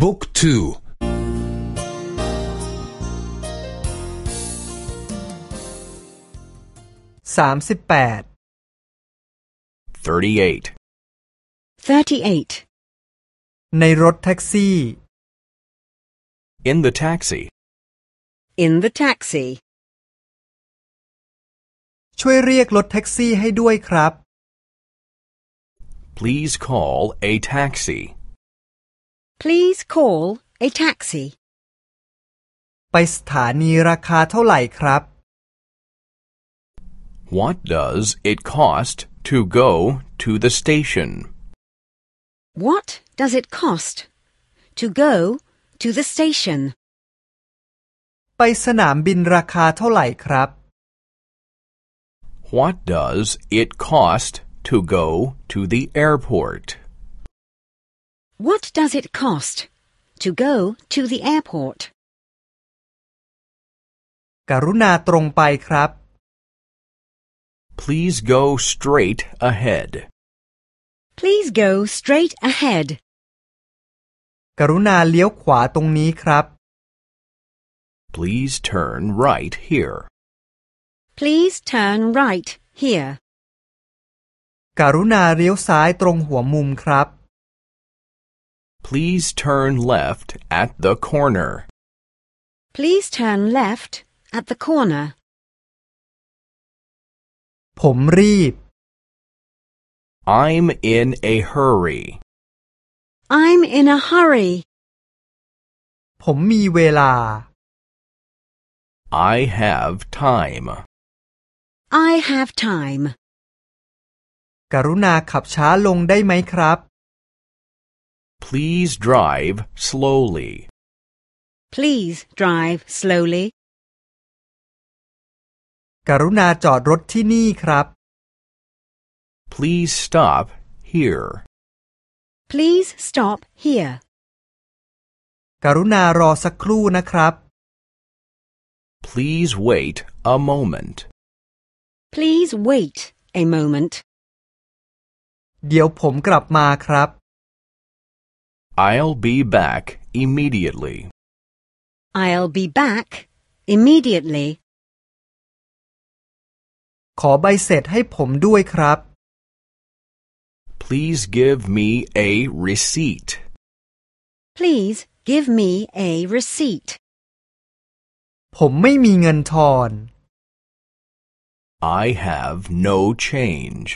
บุ๊กทูสามสิบแปด 38. 38. ในรถแท็กซี่ In the taxi. In the taxi. ช่วยเรียกรถแท็กซี่ให้ด้วยครับ Please call a taxi. Please call a taxi. ไปสถานีราคาเท่าไหร่ครับ What does it cost to go to the station? What does it cost to go to the station? ไปสนามบินราคาเท่าไหร่ครับ What does it cost to go to the airport? What does it cost to go to the airport? กรุณาตรงไปครับ Please go straight ahead. Please go straight ahead. กรุณาเลี้ยวขวาตรงนี้ครับ Please turn right here. Please turn right here. กรุณาเลี้ยวซ้ายตรงหัวมุมครับ Please turn left at the corner. Please turn left at the corner. ผมรีบ I'm in a hurry. I'm in a hurry. ผมมีเวลา I have time. I have time. กรุณาขับช้าลงได้ไหมครับ Please drive slowly. Please drive slowly. กรุณาจอดรถที่นี่ครับ Please stop here. Please stop here. กรุณารอสักครู่นะครับ Please wait a moment. Please wait a moment. เดี๋ยวผมกลับมาครับ I'll be back immediately. I'll be back immediately. ขอใบเสร็จให้ผมด้วยครับ Please give me a receipt. Please give me a receipt. ผมไม่มีเงินทอน I have no change.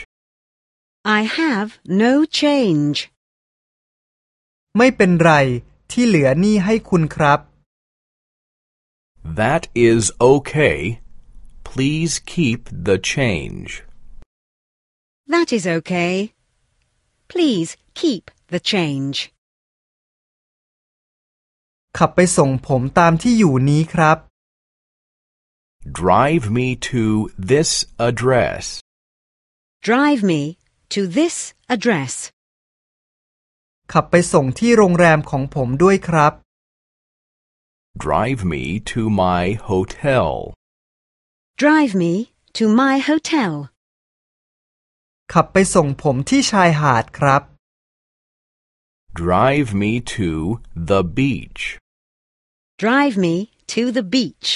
I have no change. ไม่เป็นไรที่เหลือหนี่ให้คุณครับ That is okay. Please keep the change. That is okay. Please keep the change. ขับไปส่งผมตามที่อยู่นี้ครับ Drive me to this address. Drive me to this address. ขับไปส่งที่โรงแรมของผมด้วยครับ Drive me to my hotel. Drive me to my hotel. ขับไปส่งผมที่ชายหาดครับ Drive me to the beach. Drive me to the beach.